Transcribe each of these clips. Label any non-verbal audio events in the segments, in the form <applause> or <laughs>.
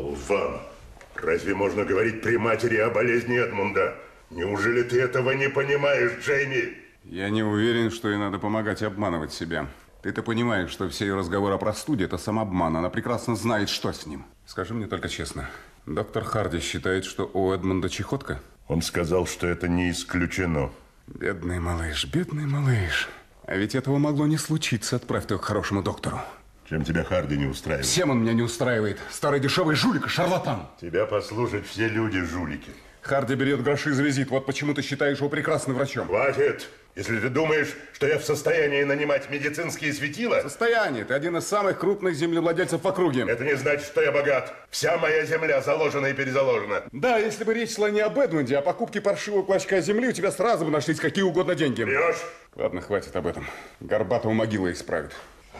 Болван! Разве можно говорить при матери о болезни Эдмунда? Неужели ты этого не понимаешь, Джейми? Я не уверен, что ей надо помогать обманывать себя. Ты-то понимаешь, что все ее разговоры о простуде – это самообман. Она прекрасно знает, что с ним. Скажи мне только честно, доктор Харди считает, что у Эдмунда чехотка? Он сказал, что это не исключено. Бедный малыш, бедный малыш. А ведь этого могло не случиться. Отправь ты к хорошему доктору. Чем тебя Харди не устраивает? Всем он меня не устраивает. Старый дешевый жулик и шарлатан. Тебя послушать все люди жулики. Харди берет гроши за визит. Вот почему ты считаешь его прекрасным врачом. Хватит! Если ты думаешь, что я в состоянии нанимать медицинские светила... Состояние. Ты один из самых крупных землевладельцев в округе. Это не значит, что я богат. Вся моя земля заложена и перезаложена. Да, если бы речь шла не об Эдмунде, а о покупке паршивого клочка земли, у тебя сразу бы нашлись какие угодно деньги. Врешь? Ладно, хватит об этом. Горбатого могила исправит.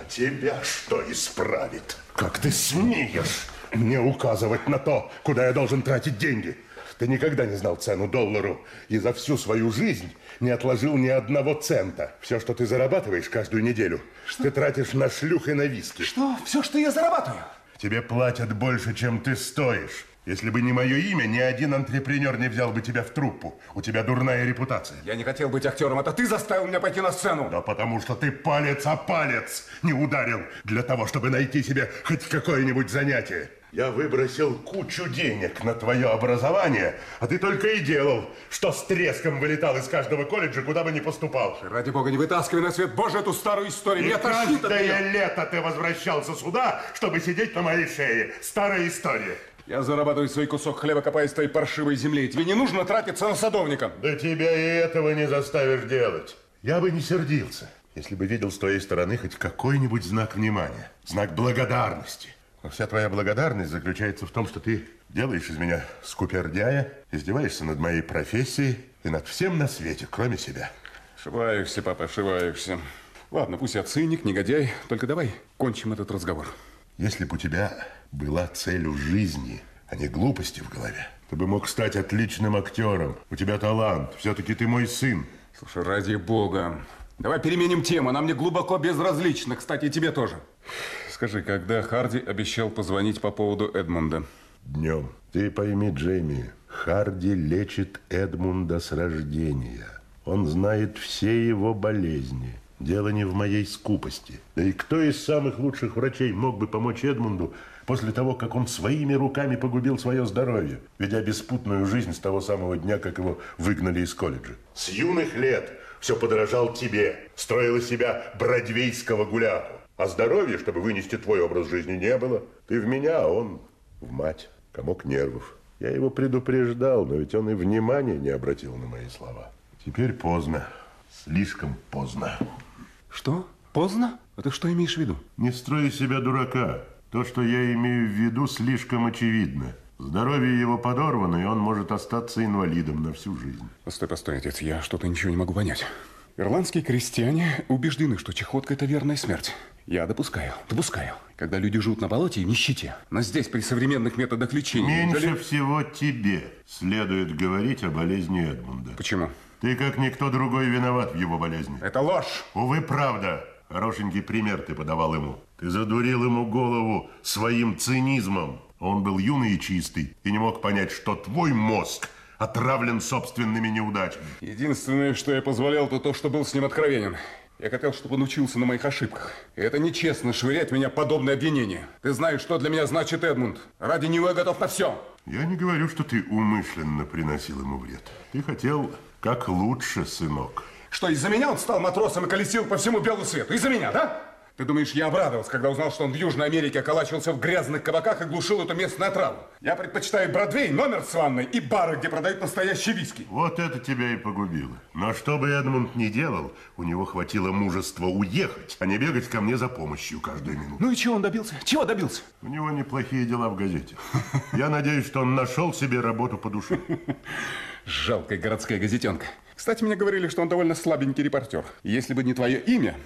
А тебя что исправит? Как ты смеешь мне указывать на то, куда я должен тратить деньги? Ты никогда не знал цену доллару и за всю свою жизнь не отложил ни одного цента. Все, что ты зарабатываешь каждую неделю, что? ты тратишь на шлюх и на виски. Что? Все, что я зарабатываю? Тебе платят больше, чем ты стоишь. Если бы не мое имя, ни один антрепренер не взял бы тебя в труппу. У тебя дурная репутация. Я не хотел быть актером, это ты заставил меня пойти на сцену. Да потому что ты палец о палец не ударил для того, чтобы найти себе хоть какое-нибудь занятие. Я выбросил кучу денег на твое образование, а ты только и делал, что с треском вылетал из каждого колледжа, куда бы ни поступал. Ради бога, не вытаскивай на свет Боже эту старую историю. И каждое лето ты возвращался сюда, чтобы сидеть на моей шее. Старая история. Я зарабатываю свой кусок хлеба, копаясь в твоей паршивой земле. Тебе не нужно тратиться на садовника. Да тебя и этого не заставишь делать. Я бы не сердился, если бы видел с твоей стороны хоть какой-нибудь знак внимания, знак благодарности. Но вся твоя благодарность заключается в том, что ты делаешь из меня скупердяя, издеваешься над моей профессией и над всем на свете, кроме себя. Ошибаешься, папа, ошибаешься. Ладно, пусть я циник, негодяй, только давай кончим этот разговор. Если бы у тебя была цель в жизни, а не глупости в голове, ты бы мог стать отличным актером. У тебя талант, все-таки ты мой сын. Слушай, ради бога, давай переменим тему, она мне глубоко безразлична, кстати, и тебе тоже. Скажи, когда Харди обещал позвонить по поводу Эдмунда? Днем. Ты пойми, Джейми, Харди лечит Эдмунда с рождения. Он знает все его болезни. Дело не в моей скупости. Да и кто из самых лучших врачей мог бы помочь Эдмунду после того, как он своими руками погубил свое здоровье, ведя беспутную жизнь с того самого дня, как его выгнали из колледжа? С юных лет все подражал тебе, строил из себя бродвейского гуляку. А здоровья, чтобы вынести твой образ жизни, не было. Ты в меня, а он в мать. Комок нервов. Я его предупреждал, но ведь он и внимания не обратил на мои слова. Теперь поздно. Слишком поздно. Что? Поздно? А ты что имеешь в виду? Не строй из себя дурака. То, что я имею в виду, слишком очевидно. Здоровье его подорвано, и он может остаться инвалидом на всю жизнь. Постой, постой, отец, я что-то ничего не могу понять. Ирландские крестьяне убеждены, что чехотка – это верная смерть. Я допускаю, допускаю. Когда люди живут на болоте и нищете. Но здесь, при современных методах лечения... Меньше дали... всего тебе следует говорить о болезни Эдмунда. Почему? Ты, как никто другой, виноват в его болезни. Это ложь. Увы, правда. Хорошенький пример ты подавал ему. Ты задурил ему голову своим цинизмом. Он был юный и чистый и не мог понять, что твой мозг – отравлен собственными неудачами. Единственное, что я позволял, то то, что был с ним откровенен. Я хотел, чтобы он учился на моих ошибках. И это нечестно швырять меня подобное обвинение. Ты знаешь, что для меня значит Эдмунд. Ради него я готов на все. Я не говорю, что ты умышленно приносил ему вред. Ты хотел как лучше, сынок. Что, из-за меня он стал матросом и колесил по всему белу свету? Из-за меня, да? Ты думаешь, я обрадовался, когда узнал, что он в Южной Америке околачивался в грязных кабаках и глушил эту местную отраву? Я предпочитаю Бродвей, номер с ванной и бары, где продают настоящие виски. Вот это тебя и погубило. Но что бы Эдмунд ни делал, у него хватило мужества уехать, а не бегать ко мне за помощью каждую минуту. Ну и чего он добился? Чего добился? У него неплохие дела в газете. Я надеюсь, что он нашел себе работу по душе. Жалкая городская газетенка. Кстати, мне говорили, что он довольно слабенький репортер. Если бы не твое имя...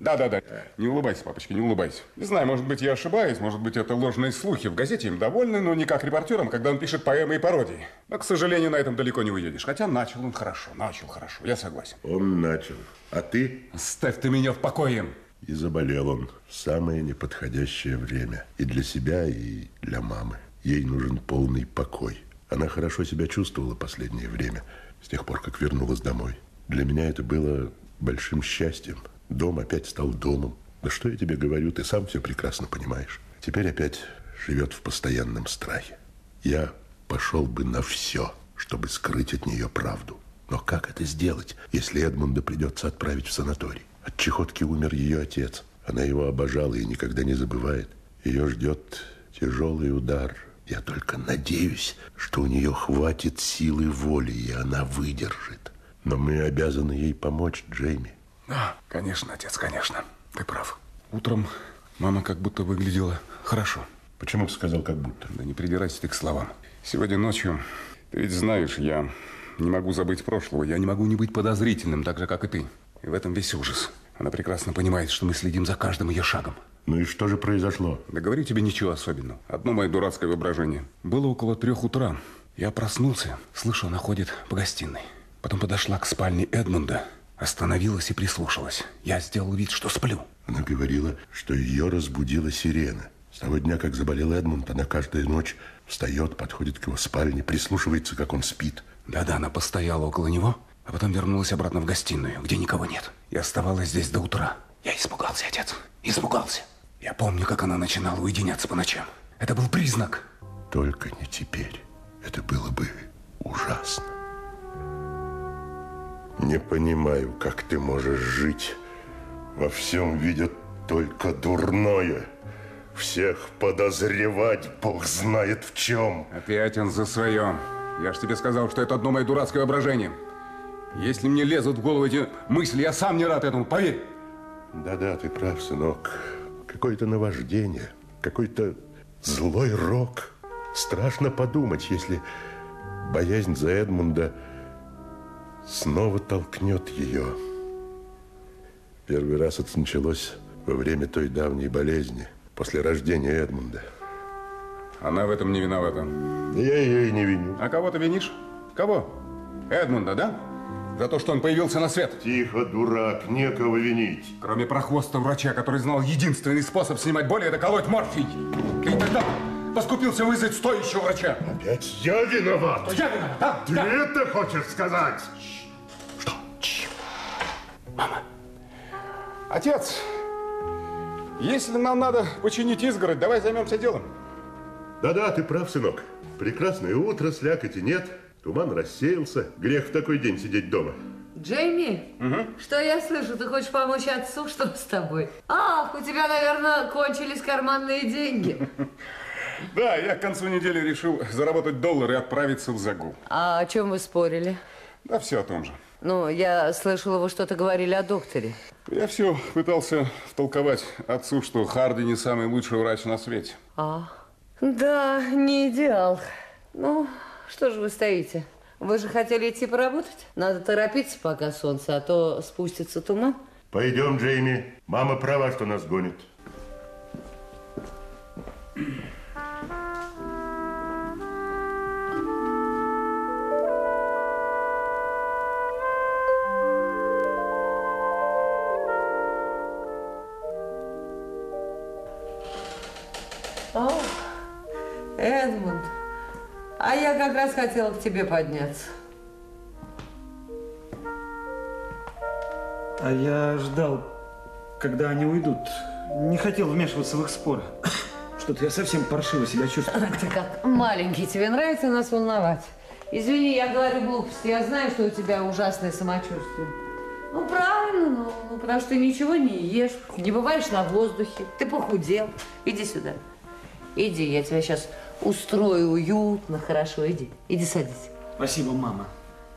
Да-да-да. Не улыбайся, папочка, не улыбайся. Не знаю, может быть, я ошибаюсь, может быть, это ложные слухи. В газете им довольны, но не как репортерам, когда он пишет поэмы и пародии. Но, к сожалению, на этом далеко не уедешь. Хотя начал он хорошо, начал хорошо, я согласен. Он начал. А ты? Ставь ты меня в покое. И заболел он в самое неподходящее время. И для себя, и для мамы. Ей нужен полный покой. Она хорошо себя чувствовала последнее время, с тех пор, как вернулась домой. Для меня это было большим счастьем. Дом опять стал домом. Да что я тебе говорю, ты сам все прекрасно понимаешь. Теперь опять живет в постоянном страхе. Я пошел бы на все, чтобы скрыть от нее правду. Но как это сделать, если Эдмунда придется отправить в санаторий? От чехотки умер ее отец. Она его обожала и никогда не забывает. Ее ждет тяжелый удар. Я только надеюсь, что у нее хватит силы воли, и она выдержит. Но мы обязаны ей помочь, Джейми. Да, конечно, отец, конечно. Ты прав. Утром мама как будто выглядела хорошо. Почему ты сказал «как будто»? Да не придирайся ты к словам. Сегодня ночью, ты ведь знаешь, я не могу забыть прошлого. Я не могу не быть подозрительным, так же, как и ты. И в этом весь ужас. Она прекрасно понимает, что мы следим за каждым ее шагом. Ну и что же произошло? Да говорю тебе ничего особенного. Одно мое дурацкое воображение. Было около трех утра. Я проснулся, слышу, она ходит по гостиной. Потом подошла к спальне Эдмунда, остановилась и прислушалась. Я сделал вид, что сплю. Она говорила, что ее разбудила сирена. С того дня, как заболел Эдмунд, она каждую ночь встает, подходит к его спальне, прислушивается, как он спит. Да-да, она постояла около него, а потом вернулась обратно в гостиную, где никого нет. И оставалась здесь до утра. Я испугался, отец. Испугался. Я помню, как она начинала уединяться по ночам. Это был признак. Только не теперь. Это было бы ужасно. Не понимаю, как ты можешь жить. Во всем видят только дурное. Всех подозревать, Бог знает в чем. Опять он за свое. Я ж тебе сказал, что это одно мое дурацкое воображение. Если мне лезут в голову эти мысли, я сам не рад этому, поверь. Да-да, ты прав, сынок. Какое-то наваждение, какой-то злой рок. Страшно подумать, если боязнь за Эдмунда снова толкнет ее. Первый раз это началось во время той давней болезни, после рождения Эдмунда. Она в этом не виновата. Я ее и не виню. А кого ты винишь? Кого? Эдмунда, да? За то, что он появился на свет. Тихо, дурак, некого винить. Кроме прохвоста врача, который знал единственный способ снимать боль, это колоть морфий. И тогда поскупился вызвать стоящего врача. Опять я виноват. Я виноват, да? Ты да. это хочешь сказать? Что? Мама. Отец, если нам надо починить изгородь, давай займемся делом. Да-да, ты прав, сынок. Прекрасное утро, слякоти нет. Туман рассеялся. Грех в такой день сидеть дома. Джейми, что я слышу? Ты хочешь помочь отцу? <laughs> Что с тобой? Ах, у тебя, наверное, кончились карманные деньги. <laughs> Да, я к концу недели решил заработать доллар и отправиться в загул. А о чем вы спорили? Да все о том же. Ну, я слышала, вы что-то говорили о докторе. Я все пытался втолковать отцу, что Харди не самый лучший врач на свете. А, да, не идеал. Ну, что же вы стоите? Вы же хотели идти поработать? Надо торопиться, пока солнце, а то спустится туман. Пойдем, Джейми. Мама права, что нас гонит. О, Эдмунд, а я как раз хотела к тебе подняться. А я ждал, когда они уйдут. Не хотел вмешиваться в их споры. Что-то я совсем паршиво себя чувствую. Ты как маленький, тебе нравится нас волновать? Извини, я говорю глупости. Я знаю, что у тебя ужасное самочувствие. Ну, правильно, ну, ну, потому что ты ничего не ешь, не бываешь на воздухе, ты похудел. Иди сюда. Иди, я тебя сейчас устрою уютно, хорошо, иди. Иди садись. Спасибо, мама.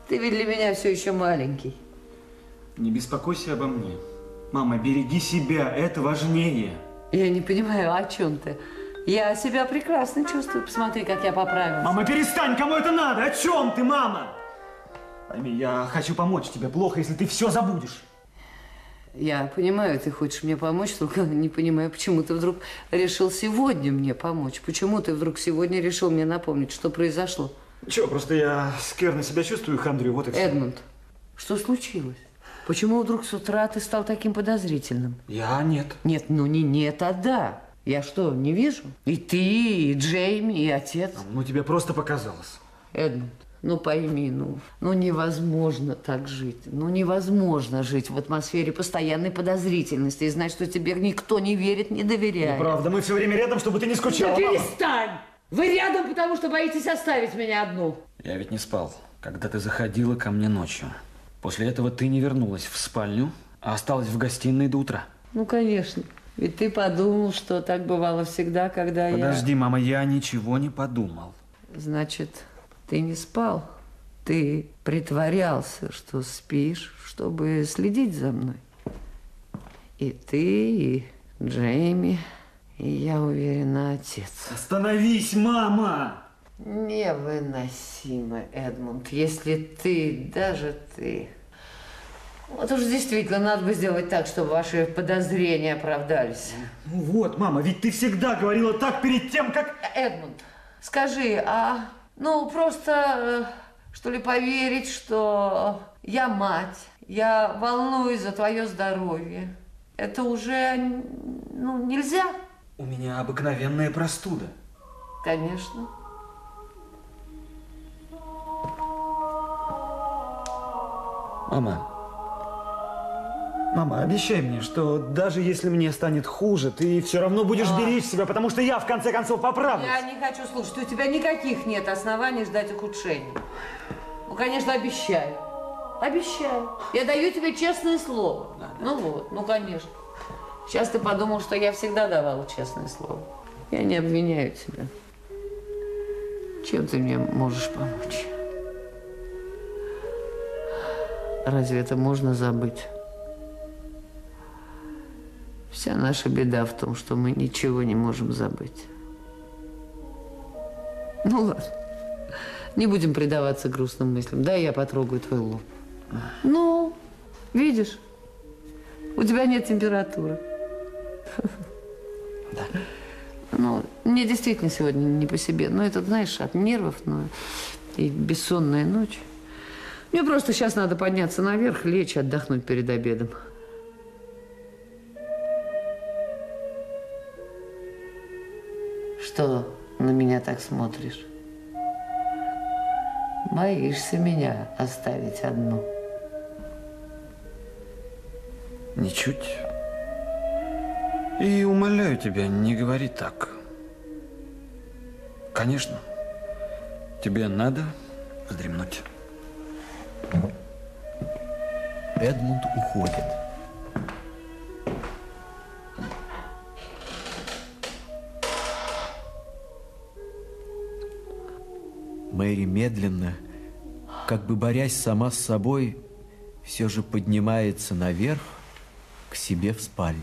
Ты ведь для меня все еще маленький. Не беспокойся обо мне. Мама, береги себя, это важнее. Я не понимаю, о чем ты? Я себя прекрасно чувствую. Посмотри, как я поправилась. Мама, перестань, кому это надо? О чем ты, мама? Пойми, я хочу помочь тебе. Плохо, если ты все забудешь. Я понимаю, ты хочешь мне помочь, только <laughs> не понимаю, почему ты вдруг решил сегодня мне помочь. Почему ты вдруг сегодня решил мне напомнить, что произошло? Че, просто я скверно себя чувствую, хандрю, вот и все. Эдмунд, что случилось? Почему вдруг с утра ты стал таким подозрительным? Я нет. Нет, ну не нет, а да. Я что, не вижу? И ты, и Джейми, и отец. Ну, тебе просто показалось. Эдмунд, ну пойми, ну, ну невозможно так жить. Ну невозможно жить в атмосфере постоянной подозрительности и знать, что тебе никто не верит, не доверяет. Правда, мы все время рядом, чтобы ты не скучала. Да перестань! Вы рядом, потому что боитесь оставить меня одну. Я ведь не спал, когда ты заходила ко мне ночью. После этого ты не вернулась в спальню, а осталась в гостиной до утра. Ну, конечно. Ведь ты подумал, что так бывало всегда, когда Подожди, мама, я ничего не подумал. я... Значит, ты не спал. Ты притворялся, что спишь, чтобы следить за мной. И ты, и Джейми, и, я уверена, отец. Остановись, мама! Невыносимо, Эдмунд, если ты, даже ты... Вот уж действительно надо бы сделать так, чтобы ваши подозрения оправдались. Ну вот, мама, ведь ты всегда говорила так перед тем, как... Эдмунд, скажи, а ну просто э, что ли поверить, что я мать, я волнуюсь за твое здоровье. Это уже ну, нельзя? У меня обыкновенная простуда. Конечно. Мама, мама, обещай мне, что даже если мне станет хуже, ты все равно будешь беречь себя, потому что я в конце концов поправлюсь. Я не хочу слушать. У тебя никаких нет оснований ждать ухудшения. Ну, конечно, обещаю. Обещаю. Я даю тебе честное слово. Ну вот, ну конечно. Сейчас ты подумал, что я всегда давала честное слово. Я не обвиняю тебя. Чем ты мне можешь помочь? Разве это можно забыть? Вся наша беда в том, что мы ничего не можем забыть. Ну ладно. Не будем предаваться грустным мыслям. Да, я потрогаю твой лоб. Ну, видишь, у тебя нет температуры. Да. Ну, мне действительно сегодня не по себе. Но это, знаешь, от нервов, ну, и бессонная ночь. Мне просто сейчас надо подняться наверх, лечь, отдохнуть перед обедом. Что на меня так смотришь? Боишься меня оставить одну? Ничуть. И умоляю тебя, не говори так. Конечно, тебе надо вздремнуть. Эдмунд уходит. Мэри медленно, как бы борясь сама с собой, все же поднимается наверх к себе в спальню.